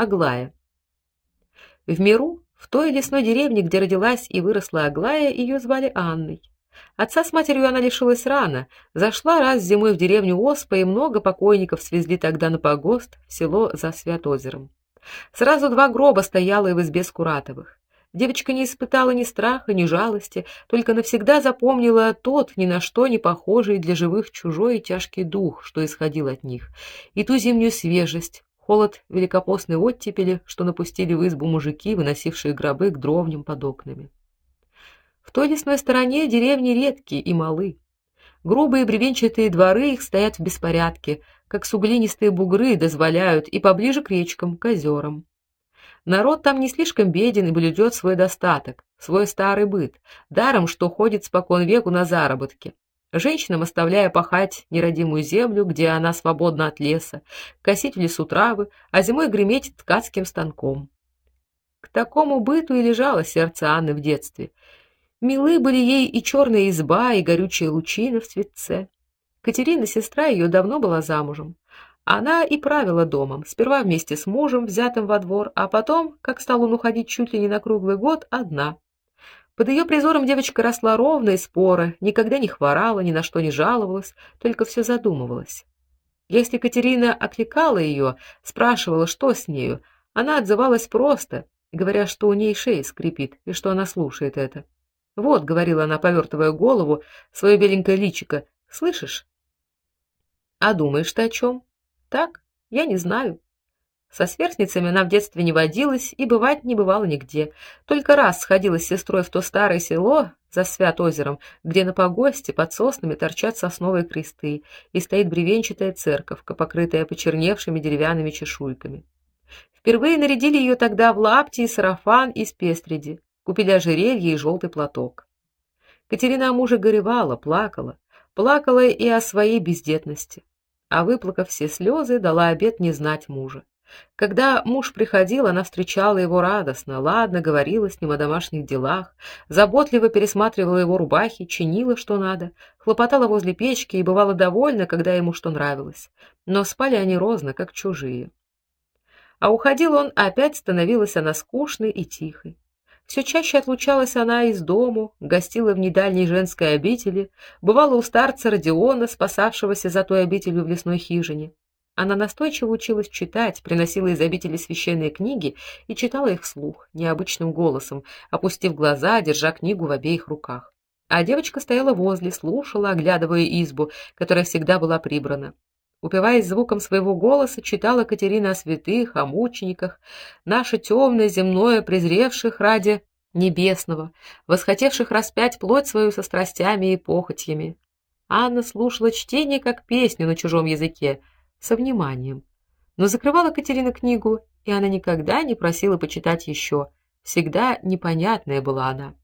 Аглая. В миру, в той лесной деревне, где родилась и выросла Аглая, ее звали Анной. Отца с матерью она лишилась рано. Зашла раз зимой в деревню Оспа, и много покойников свезли тогда на погост в село за Святозером. Сразу два гроба стояло и в избе Скуратовых. Девочка не испытала ни страха, ни жалости, только навсегда запомнила тот ни на что не похожий для живых чужой и тяжкий дух, что исходил от них, и ту зимнюю свежесть, холод великопостной оттепели, что напустили в избу мужики, выносившие гробы к дровням под окнами. В той лесной стороне деревни редкие и малы. Грубые бревенчатые дворы их стоят в беспорядке, как суглинистые бугры дозволяют, и поближе к речкам, к озерам. Народ там не слишком беден и блюдет свой достаток, свой старый быт, даром что ходит спокон веку на заработки. Женщинам оставляя пахать неродимую землю, где она свободна от леса, косить в лесу травы, а зимой греметь ткацким станком. К такому быту и лежало сердце Анны в детстве. Милы были ей и черная изба, и горючая лучина в цветце. Катерина, сестра ее, давно была замужем. Она и правила домом, сперва вместе с мужем, взятым во двор, а потом, как стал он уходить чуть ли не на круглый год, одна. Под ее призором девочка росла ровно и споро, никогда не хворала, ни на что не жаловалась, только все задумывалась. Если Катерина окликала ее, спрашивала, что с нею, она отзывалась просто, говоря, что у ней шея скрипит и что она слушает это. Вот, говорила она, повертывая голову, свое беленькое личико. Слышишь? А думаешь ты о чем? Так, я не знаю. Со сверстницами она в детстве не водилась и бывать не бывала нигде. Только раз сходила с сестрой в то старое село за Свят-озером, где на погосте под соснами торчат сосновые кресты и стоит бревенчатая церковка, покрытая почерневшими деревянными чешуйками. Впервые нарядили ее тогда в лапти и сарафан из пестреди, купили ожерелье и желтый платок. Катерина о муже горевала, плакала, плакала и о своей бездетности а выплакав все слезы, дала обет не знать мужа. Когда муж приходил, она встречала его радостно, ладно говорила с ним о домашних делах, заботливо пересматривала его рубахи, чинила что надо, хлопотала возле печки и бывала довольна, когда ему что нравилось. Но спали они розно, как чужие. А уходил он, опять становилась она скучной и тихой. Все чаще отлучалась она из дому, гостила в недальней женской обители, бывала у старца Родиона, спасавшегося за той обителью в лесной хижине. Она настойчиво училась читать, приносила из обители священные книги и читала их вслух, необычным голосом, опустив глаза, держа книгу в обеих руках. А девочка стояла возле, слушала, оглядывая избу, которая всегда была прибрана. Упиваясь звуком своего голоса, читала Катерина о святых, о мучениках, наше темное земное презревших ради небесного, восхотевших распять плоть свою со страстями и похотями. Анна слушала чтение как песню на чужом языке, со вниманием. Но закрывала Катерина книгу, и она никогда не просила почитать еще. Всегда непонятная была она.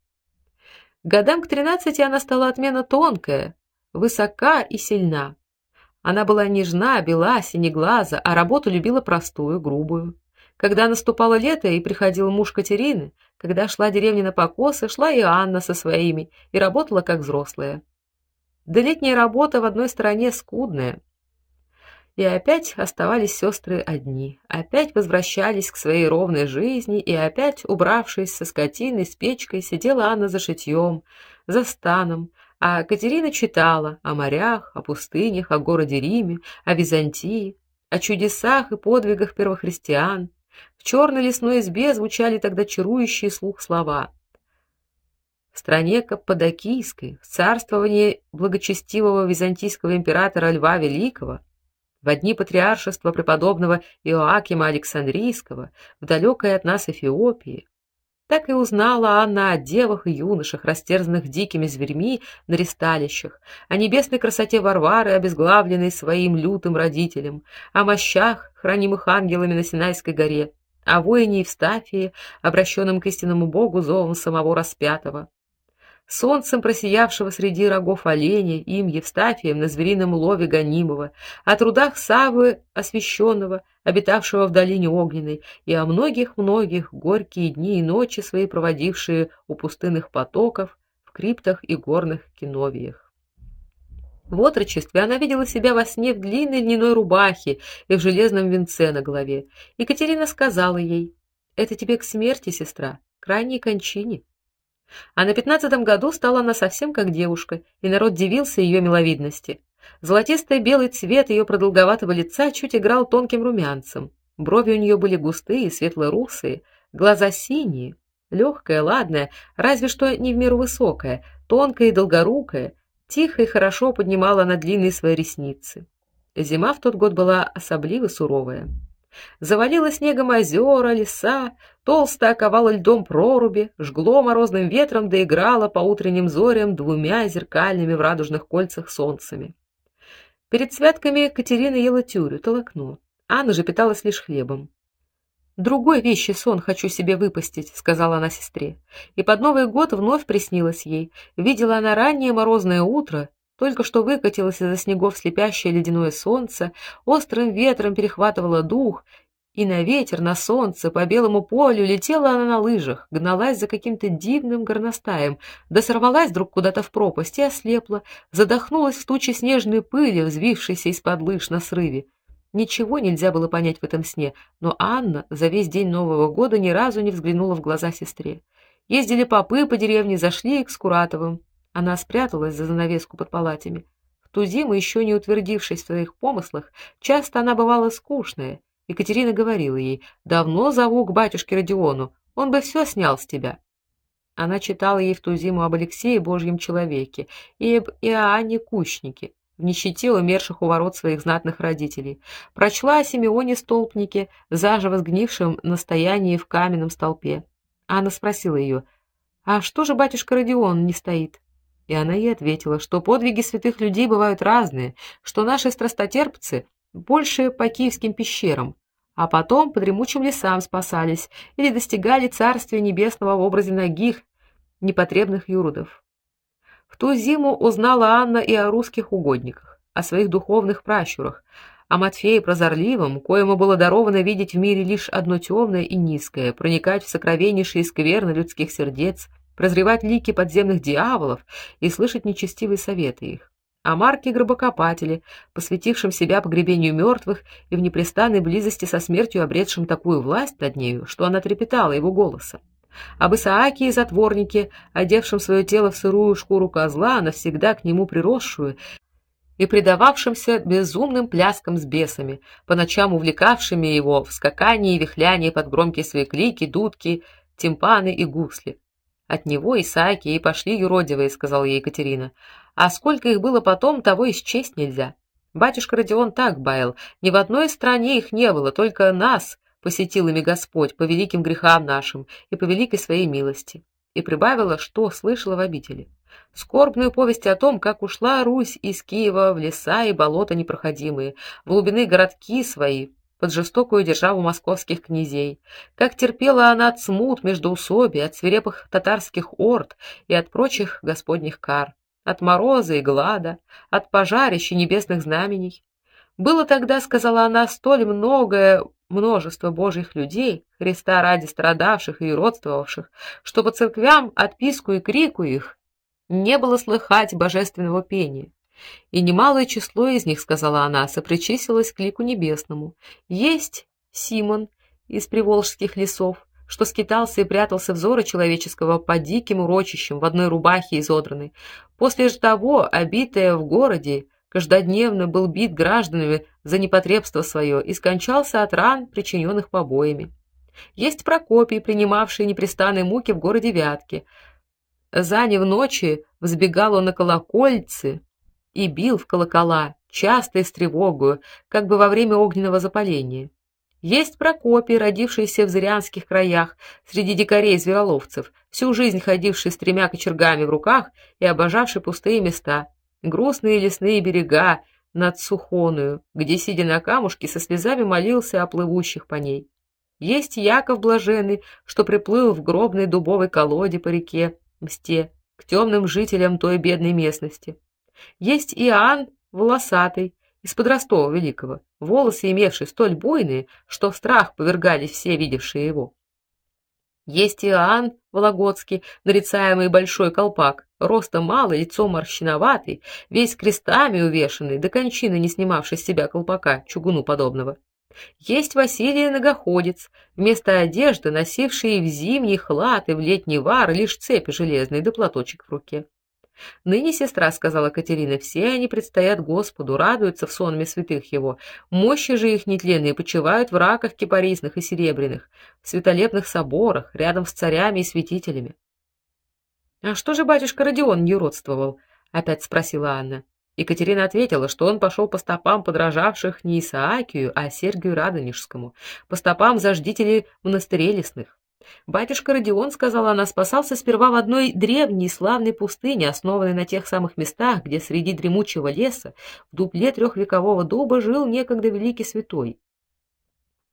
Годам к тринадцати она стала отменно тонкая, высока и сильна. Она была нежна, бела, синеглаза, а работу любила простую, грубую. Когда наступало лето и приходил муж Катерины, когда шла деревня на покосы, шла и Анна со своими и работала как взрослая. Да летняя работа в одной стороне скудная. И опять оставались сестры одни, опять возвращались к своей ровной жизни, и опять, убравшись со скотиной, с печкой, сидела Анна за шитьем, за станом, а Катерина читала о морях, о пустынях, о городе Риме, о Византии, о чудесах и подвигах первохристиан. В черной лесной избе звучали тогда чарующие слух слова. В стране Каппадокийской, в царствовании благочестивого византийского императора Льва Великого, в дни патриаршества преподобного Иоакима Александрийского, в далекой от нас Эфиопии, так и узнала Анна о девах и юношах, растерзанных дикими зверьми на ристалищах, о небесной красоте Варвары, обезглавленной своим лютым родителем, о мощах, хранимых ангелами на Синайской горе, о воине Евстафии, обращенном к истинному Богу зовом самого распятого, солнцем просиявшего среди рогов оленя, им Евстафием на зверином лове гонимого, о трудах Саввы освященного, обитавшего в долине огненной, и о многих-многих горькие дни и ночи свои проводившие у пустынных потоков, в криптах и горных киновиях. В отрочестве она видела себя во сне в длинной льняной рубахе и в железном венце на голове. Екатерина сказала ей: "Это тебе к смерти, сестра, крайней кончине". А на пятнадцатом году стала она совсем как девушка, и народ дивился ее миловидности. Золотистый белый цвет ее продолговатого лица чуть играл тонким румянцем. Брови у нее были густые, светло-русые, глаза синие, легкая, ладная, разве что не в меру высокая, тонкая и долгорукая, тихо и хорошо поднимала на длинные свои ресницы. Зима в тот год была особливо суровая. Завалило снегом озера, леса, толсто оковало льдом проруби, жгло морозным ветром да играло по утренним зорям двумя зеркальными в радужных кольцах солнцами. Перед святками Катерина ела тюрю, толокно. Анна же питалась лишь хлебом. Другой вещи сон хочу себе выпустить, сказала она сестре. И под Новый год вновь приснилось ей. Видела она раннее морозное утро, только что выкатилось из-за снегов слепящее ледяное солнце, острым ветром перехватывало дух, и на ветер, на солнце, по белому полю летела она на лыжах, гналась за каким-то дивным горностаем, да сорвалась вдруг куда-то в пропасть и ослепла, задохнулась в туче снежной пыли, взвившейся из-под лыж на срыве. Ничего нельзя было понять в этом сне, но Анна за весь день Нового года ни разу не взглянула в глаза сестре. Ездили попы по деревне, зашли к Скуратовым. Она спряталась за занавеску под палатами. В ту зиму, еще не утвердившись в своих помыслах, часто она бывала скучная. Екатерина говорила ей: "Давно зову к батюшке Родиону, он бы все снял с тебя". Она читала ей в ту зиму об Алексее Божьем человеке и об Иоанне Кучнике, в нищете умерших у ворот своих знатных родителей. Прочла о Симеоне Столпнике, заживо сгнившем на стоянии в каменном столпе. Анна спросила ее, «А что же батюшка Родион не стоит?» И она ей ответила, что подвиги святых людей бывают разные, что наши страстотерпцы больше по киевским пещерам, а потом по дремучим лесам спасались или достигали царствия небесного в образе ногих, непотребных юродов. В ту зиму узнала Анна и о русских угодниках, о своих духовных пращурах, о Матфее прозорливом, коему было даровано видеть в мире лишь одно темное и низкое, проникать в сокровеннейшие скверны людских сердец, прозревать лики подземных дьяволов и слышать нечестивые советы их. О Марке Гробокопателе, посвятившем себя погребению мертвых и в непрестанной близости со смертью обретшем такую власть над нею, что она трепетала его голосом об Исааке и затворнике, одевшем свое тело в сырую шкуру козла, навсегда к нему приросшую, и предававшимся безумным пляскам с бесами, по ночам увлекавшими его в скакании и вихлянии под громкие свои клики, дудки, тимпаны и гусли. От него Исааки и пошли юродивые, сказала ей Екатерина. А сколько их было потом, того исчесть нельзя. Батюшка Родион так баял, ни в одной стране их не было, только нас, посетил ими Господь по великим грехам нашим и по великой своей милости. И прибавила, что слышала в обители. Скорбную повесть о том, как ушла Русь из Киева в леса и болота непроходимые, в глубины городки свои, под жестокую державу московских князей, как терпела она от смут между усобий, от свирепых татарских орд и от прочих господних кар, от мороза и глада, от пожарищ и небесных знамений. Было тогда, сказала она, столь многое множество божьих людей, Христа ради страдавших и родствовавших, что по церквям отписку и крику их не было слыхать божественного пения. И немалое число из них, сказала она, сопричислилось к лику небесному. Есть Симон из приволжских лесов, что скитался и прятался взора человеческого под диким урочищем в одной рубахе изодранной. После же того, обитая в городе, каждодневно был бит гражданами за непотребство свое и скончался от ран, причиненных побоями. Есть Прокопий, принимавший непрестанные муки в городе Вятке. За не в ночи взбегал он на колокольцы и бил в колокола, часто и с тревогою, как бы во время огненного запаления. Есть Прокопий, родившийся в Зырянских краях, среди дикарей-звероловцев, всю жизнь ходивший с тремя кочергами в руках и обожавший пустые места, грустные лесные берега над Сухоною, где сидя на камушке со слезами молился о плывущих по ней. Есть Яков блаженный, что приплыл в гробной дубовой колоде по реке Мсте к темным жителям той бедной местности. Есть Иоанн волосатый из-под Великого, волосы имевшие столь буйные, что страх повергались все видевшие его. Есть Иоанн Вологодский, нарицаемый Большой Колпак, ростом малый, лицо морщиноватый, весь крестами увешанный, до кончины не снимавший с себя колпака, чугуну подобного. Есть Василий Ногоходец, вместо одежды носивший в зимний хлад и в летний вар лишь цепи железные да платочек в руке. Ныне сестра сказала Катерина: все они предстоят Господу, радуются в сонме святых его. Мощи же их нетленные почивают в раках кипарисных и серебряных, в светолепных соборах, рядом с царями и святителями. А что же батюшка Родион не родствовал? опять спросила Анна. Екатерина ответила, что он пошел по стопам подражавших не Исаакию, а Сергию Радонежскому, по стопам заждителей монастырей лесных. Батюшка Родион, сказала она, спасался сперва в одной древней славной пустыне, основанной на тех самых местах, где среди дремучего леса в дупле трехвекового дуба жил некогда великий святой.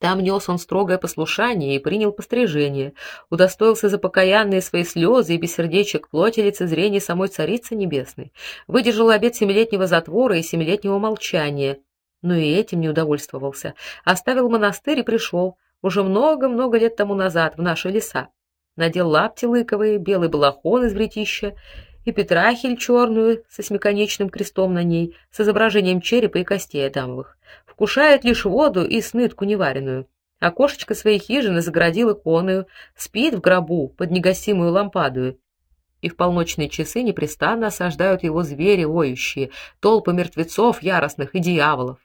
Там нес он строгое послушание и принял пострижение, удостоился за покаянные свои слезы и бессердечек плоти лицезрения самой Царицы Небесной, выдержал обет семилетнего затвора и семилетнего молчания, но и этим не удовольствовался, оставил монастырь и пришел, уже много-много лет тому назад в наши леса. Надел лапти лыковые, белый балахон из вретища и петрахиль черную со смеконечным крестом на ней, с изображением черепа и костей адамовых. Вкушает лишь воду и снытку невареную. Окошечко своей хижины загородил иконою, спит в гробу под негасимую лампадою. И в полночные часы непрестанно осаждают его звери воющие, толпы мертвецов яростных и дьяволов.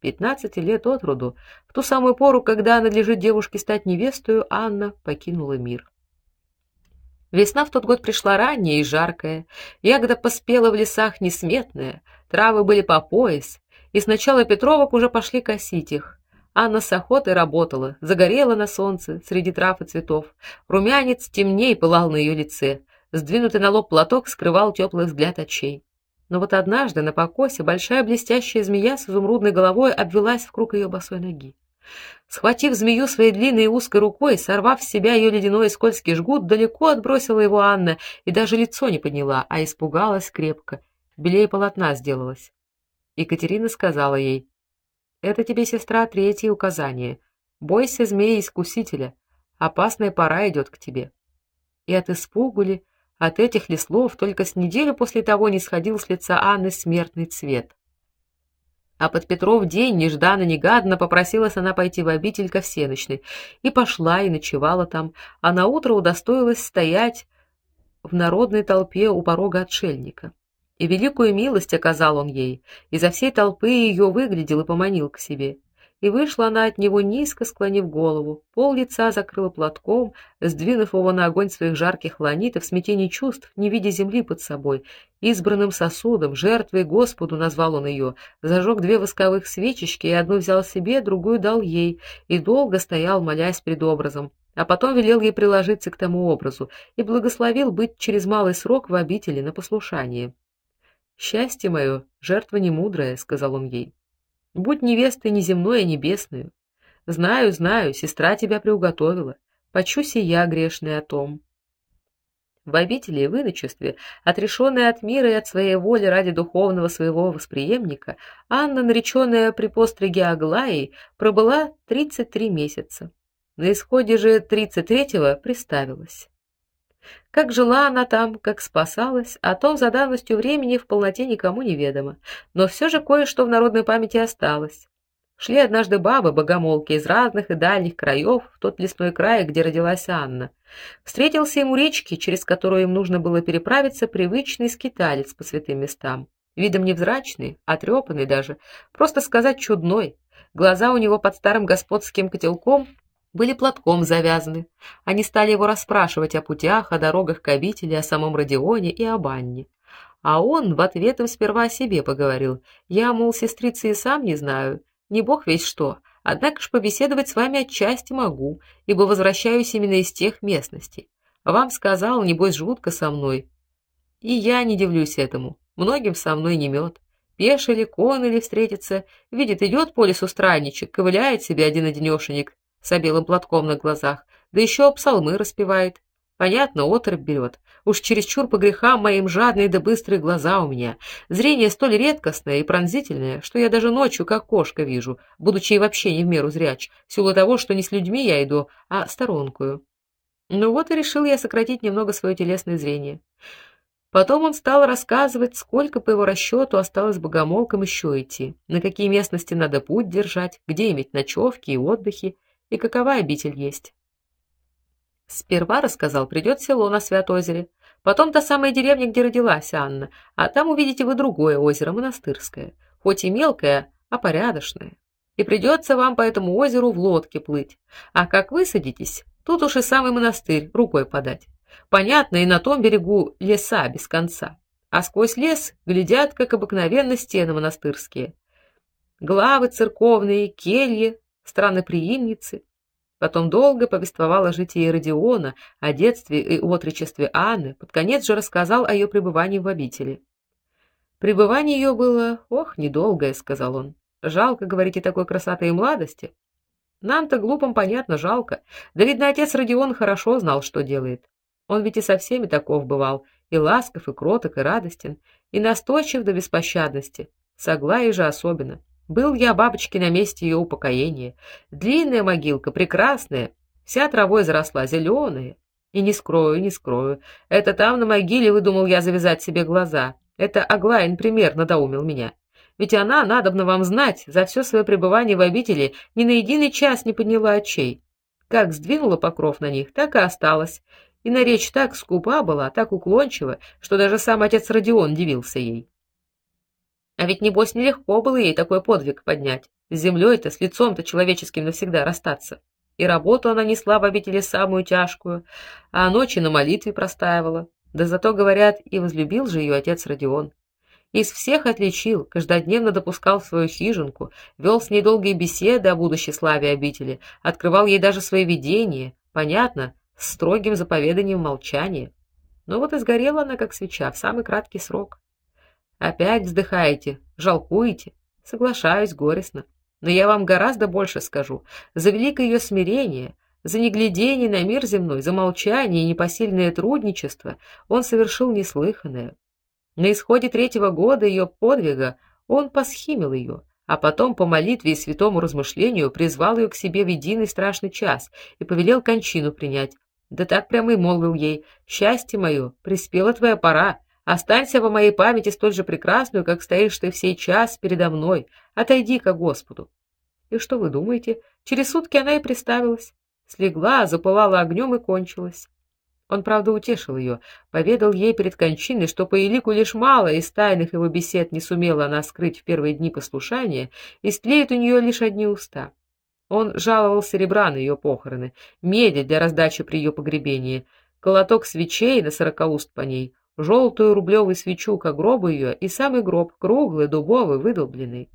Пятнадцати лет от роду, в ту самую пору, когда надлежит девушке стать невестою, Анна покинула мир. Весна в тот год пришла ранняя и жаркая. Ягода поспела в лесах несметная, травы были по пояс, и сначала Петровок уже пошли косить их. Анна с охотой работала, загорела на солнце среди трав и цветов. Румянец темней пылал на ее лице, сдвинутый на лоб платок скрывал теплый взгляд очей. Но вот однажды на покосе большая блестящая змея с изумрудной головой обвелась в круг ее босой ноги. Схватив змею своей длинной и узкой рукой, сорвав с себя ее ледяной и скользкий жгут, далеко отбросила его Анна и даже лицо не подняла, а испугалась крепко. Белее полотна сделалась. Екатерина сказала ей: "Это тебе, сестра, третье указание. Бойся змеи-искусителя. Опасная пора идет к тебе". И от испугу ли, от этих ли слов только с неделю после того не сходил с лица Анны смертный цвет. А под Петров день нежданно-негаданно попросилась она пойти в обитель ко всеночной, и пошла и ночевала там, а на утро удостоилась стоять в народной толпе у порога отшельника. И великую милость оказал он ей, изо всей толпы ее выглядел и поманил к себе и вышла она от него низко склонив голову, пол лица закрыла платком, сдвинув его на огонь своих жарких ланитов, в смятении чувств, не видя земли под собой, избранным сосудом, жертвой Господу назвал он ее, зажег две восковых свечечки и одну взял себе, другую дал ей, и долго стоял, молясь пред образом, а потом велел ей приложиться к тому образу и благословил быть через малый срок в обители на послушание. Счастье мое, жертва не мудрая, сказал он ей. Будь невестой не земной, а небесной. Знаю, знаю, сестра тебя приуготовила. Почусь я грешный о том. В обители и в иночестве, отрешенная от мира и от своей воли ради духовного своего восприемника, Анна, нареченная при постриге Аглаи, пробыла 33 месяца. На исходе же 33-го приставилась. Как жила она там, как спасалась, о том за давностью времени в полноте никому не ведомо, но все же кое-что в народной памяти осталось. Шли однажды бабы богомолки из разных и дальних краев в тот лесной край, где родилась Анна. Встретился им у речки, через которую им нужно было переправиться, привычный скиталец по святым местам. Видом невзрачный, отрепанный даже, просто сказать чудной. Глаза у него под старым господским котелком были платком завязаны. Они стали его расспрашивать о путях, о дорогах к обители, о самом Родионе и об Анне. А он в ответ им сперва о себе поговорил. Я, мол, сестрицы и сам не знаю, не бог весь что, однако ж побеседовать с вами отчасти могу, ибо возвращаюсь именно из тех местностей. Вам сказал, небось, жутко со мной. И я не дивлюсь этому. Многим со мной не мед. Пешили, конили встретиться, видит, идет по лесу странничек, ковыляет себе один-одинешенек, с белым платком на глазах, да еще псалмы распевает. Понятно, отрыв берет. Уж чересчур по грехам моим жадные да быстрые глаза у меня. Зрение столь редкостное и пронзительное, что я даже ночью как кошка вижу, будучи и вообще не в меру зряч, в силу того, что не с людьми я иду, а сторонкую. Ну вот и решил я сократить немного свое телесное зрение. Потом он стал рассказывать, сколько по его расчету осталось богомолкам еще идти, на какие местности надо путь держать, где иметь ночевки и отдыхи, и какова обитель есть. Сперва рассказал, придет село на Святозере, потом та самая деревня, где родилась Анна, а там увидите вы другое озеро монастырское, хоть и мелкое, а порядочное. И придется вам по этому озеру в лодке плыть. А как высадитесь, тут уж и самый монастырь рукой подать. Понятно, и на том берегу леса без конца. А сквозь лес глядят, как обыкновенно, стены монастырские. Главы церковные, кельи, страны-приимницы. Потом долго повествовал о житии Родиона, о детстве и отречестве Анны, под конец же рассказал о ее пребывании в обители. Пребывание ее было, ох, недолгое, сказал он. Жалко, говорите, такой красоты и молодости. Нам-то глупым понятно, жалко. Да видно, отец Родион хорошо знал, что делает. Он ведь и со всеми таков бывал, и ласков, и кроток, и радостен, и настойчив до беспощадности. С Аглаей же особенно. Был я бабочки на месте ее упокоения. Длинная могилка, прекрасная, вся травой заросла, зеленая. И не скрою, не скрою. Это там на могиле выдумал я завязать себе глаза. Это Аглаин пример надоумил меня. Ведь она, надобно вам знать, за все свое пребывание в обители ни на единый час не подняла очей. Как сдвинула покров на них, так и осталась и на речь так скупа была, так уклончива, что даже сам отец Родион дивился ей. А ведь небось нелегко было ей такой подвиг поднять, с землей-то, с лицом-то человеческим навсегда расстаться. И работу она несла в обители самую тяжкую, а ночи на молитве простаивала. Да зато, говорят, и возлюбил же ее отец Родион. Из всех отличил, каждодневно допускал в свою хижинку, вел с ней долгие беседы о будущей славе обители, открывал ей даже свои видения. Понятно, с строгим заповеданием молчания. Но вот и сгорела она как свеча в самый краткий срок. Опять вздыхаете, жалкуете? Соглашаюсь горестно. Но я вам гораздо больше скажу. За великое ее смирение, за неглядение на мир земной, за молчание и непосильное трудничество он совершил неслыханное. На исходе третьего года ее подвига он посхимил ее, а потом по молитве и святому размышлению призвал ее к себе в единый страшный час и повелел кончину принять, да так прямо и молвил ей: "Счастье мое, приспела твоя пора. Останься во моей памяти столь же прекрасную, как стоишь ты в час передо мной. Отойди к Господу". И что вы думаете? Через сутки она и приставилась, слегла, запылала огнем и кончилась. Он, правда, утешил ее, поведал ей перед кончиной, что по елику лишь мало из тайных его бесед не сумела она скрыть в первые дни послушания, и стлеют у нее лишь одни уста. Он жаловал серебра на ее похороны, меди для раздачи при ее погребении, колоток свечей на сорокауст по ней, желтую рублевую свечу к гробу ее и самый гроб круглый, дубовый, выдолбленный.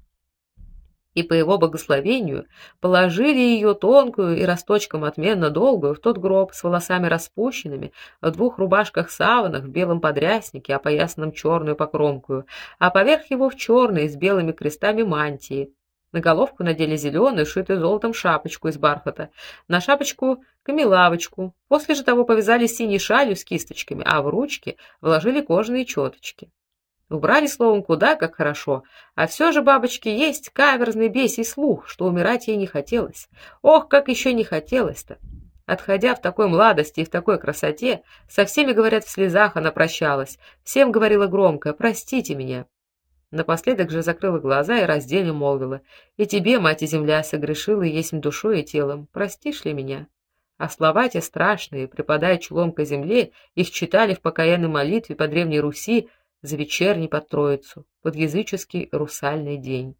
И по его благословению положили ее тонкую и росточком отменно долгую в тот гроб с волосами распущенными, в двух рубашках-саванах, в белом подряснике, опоясанном черную покромкую, а поверх его в черной с белыми крестами мантии, на головку надели зеленую, шитую золотом шапочку из бархата, на шапочку камелавочку. После же того повязали синей шалью с кисточками, а в ручки вложили кожаные четочки. Убрали словом куда как хорошо, а все же бабочки есть каверзный бесий слух, что умирать ей не хотелось. Ох, как еще не хотелось-то. Отходя в такой младости и в такой красоте, со всеми говорят в слезах она прощалась, всем говорила громко: "Простите меня". Напоследок же закрыла глаза и раздельно молвила: "И тебе, мать земля, согрешила есть душой и телом. Простишь ли меня?" А слова те страшные, припадая чулом к земле, их читали в покаянной молитве по древней Руси за вечерний под Троицу, под языческий русальный день.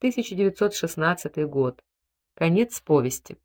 1916 год. Конец повести.